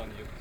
on you.